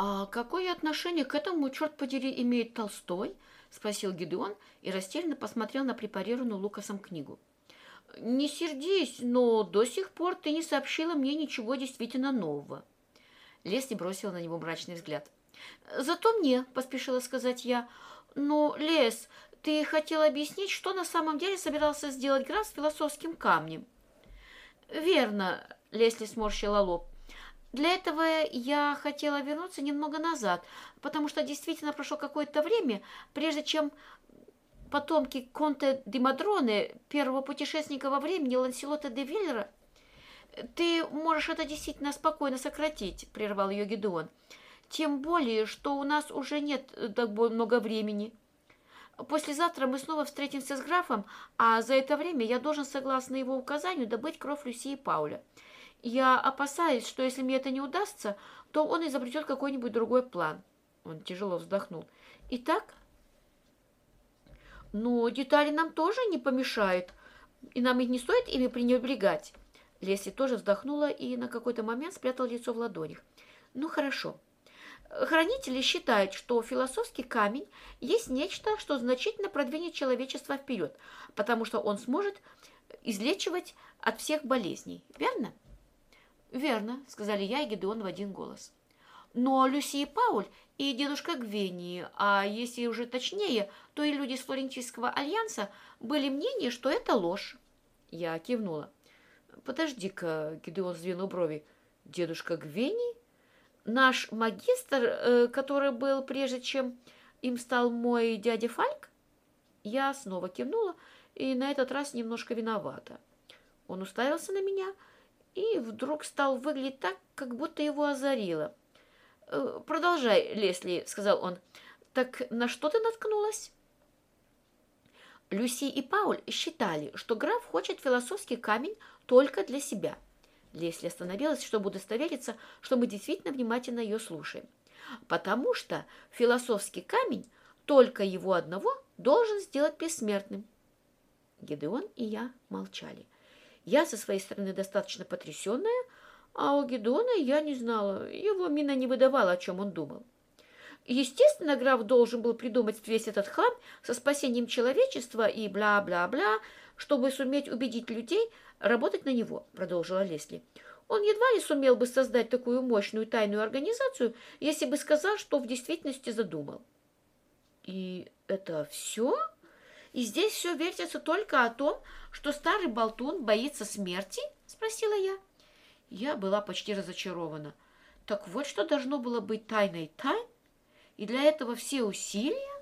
«А какое отношение к этому, черт подери, имеет Толстой?» – спросил Гидеон и растерянно посмотрел на препарированную Лукасом книгу. «Не сердись, но до сих пор ты не сообщила мне ничего действительно нового». Лесли бросила на него мрачный взгляд. «Зато мне», – поспешила сказать я. «Но, Лес, ты хотел объяснить, что на самом деле собирался сделать граф с философским камнем?» «Верно», – Лесли сморщила лоб. Для этого я хотела вернуться немного назад, потому что действительно прошло какое-то время, прежде чем потомки Конте де Мадроне, первого путешественника во времени Ланселота де Виллера, «Ты можешь это действительно спокойно сократить», — прервал ее Гедеон. «Тем более, что у нас уже нет так много времени. Послезавтра мы снова встретимся с графом, а за это время я должен, согласно его указанию, добыть кровь Люси и Пауля. Я опасаюсь, что если мне это не удастся, то он изобретет какой-нибудь другой план». Он тяжело вздохнул. «Итак?» «Но детали нам тоже не помешают, и нам их не стоит ими пренебрегать». Лесли тоже вздохнула и на какой-то момент спрятала лицо в ладонях. «Ну, хорошо. Хранители считают, что философский камень есть нечто, что значительно продвинет человечество вперед, потому что он сможет излечивать от всех болезней. Верно?» «Верно», — сказали я и Гедеон в один голос. «Но Люси и Пауль и дедушка Гвенни, а если уже точнее, то и люди с Флорентийского альянса были мнения, что это ложь». Я кивнула. «Подожди-ка», — Гедеон сдвинул брови, — «дедушка Гвенни? Наш магистр, э, который был прежде, чем им стал мой дядя Фальк?» Я снова кивнула и на этот раз немножко виновата. Он уставился на меня и вдруг стал выглядеть так, как будто его озарило. «Э, «Продолжай, Лесли», — сказал он. «Так на что ты наткнулась?» Люси и Пауль считали, что граф хочет философский камень только для себя. Лесли остановилась, чтобы удостовериться, что мы действительно внимательно ее слушаем. Потому что философский камень только его одного должен сделать бессмертным. Гедеон и я молчали. Я со своей стороны достаточно потрясенная, а у Гедеона я не знала, его мина не выдавала, о чем он думал. Естественно, граф должен был придумать весь этот хлам со спасением человечества и бла-бла-бла, чтобы суметь убедить людей работать на него, продолжила Лесли. Он едва ли сумел бы создать такую мощную тайную организацию, если бы сказал, что в действительности задумал. И это все? И здесь все вертится только о том, что старый болтун боится смерти? Спросила я. Я была почти разочарована. Так вот, что должно было быть тайной тайн? И для этого все усилия?